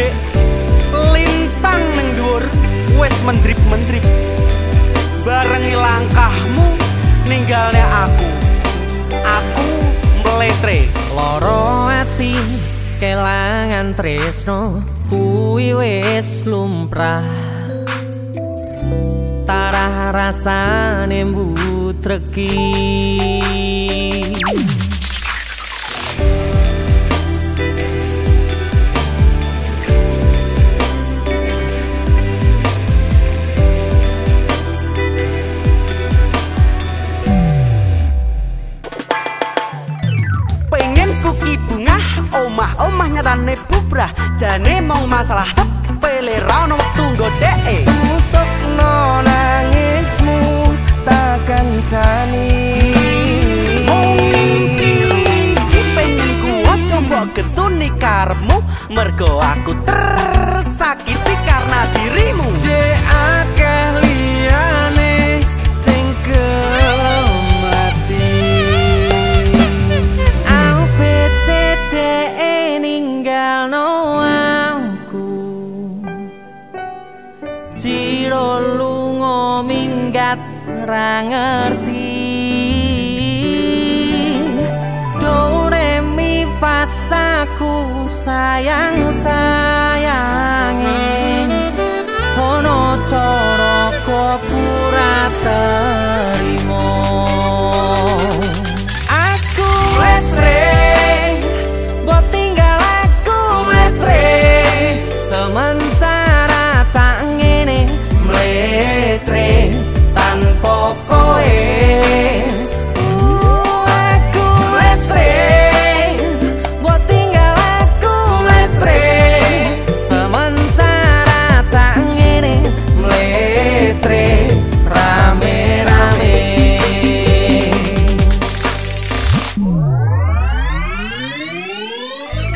dek lintang ning dhuwur wis mendrip-mendrip. Barengi langkahmu ninggalnya aku. Aku meletre. Loro ati kelangan tresno kuwi wis lumrah. Tarah rasane mbutreki omah nyatane bubrah. Jane mong masalah sepele ra ono wektu godheke tutupno nangismu takkan jani. Pengen ku aja mbok getuni karepmu. Mergo aku tersakiti ciro lungo minggat ra ngerti. Do re mi fa sa ku sayang sayange ono cara kok pura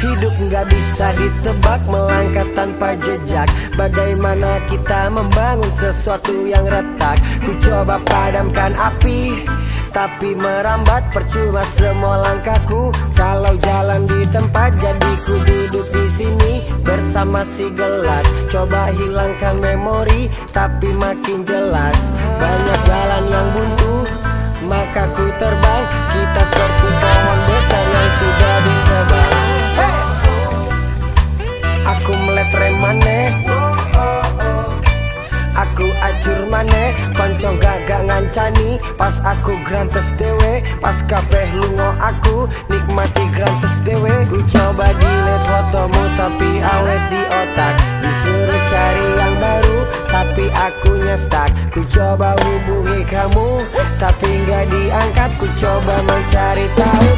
Hidup nggak bisa ditebak melangkah tanpa jejak. Bagaimana kita membangun sesuatu yang retak? Ku coba padamkan api tapi merambat. Percuma semua langkahku. Kalau jalan di tempat jadi ku duduk di sini bersama si gelas. Coba hilangkan memori tapi makin jelas. Banyak jalan yang buntu maka ku terbang. Kita seperti pohon besar Konco gagak ngancani. Pas aku grantes dewe Pas kabeh lungo aku Nikmati grantes dewe. Ku coba delete fotomu Tapi awet di otak. Disuruh cari yang baru Tapi aku stuck Ku coba hubungi kamu Tapi nggak diangkat. Ku coba mencari tahu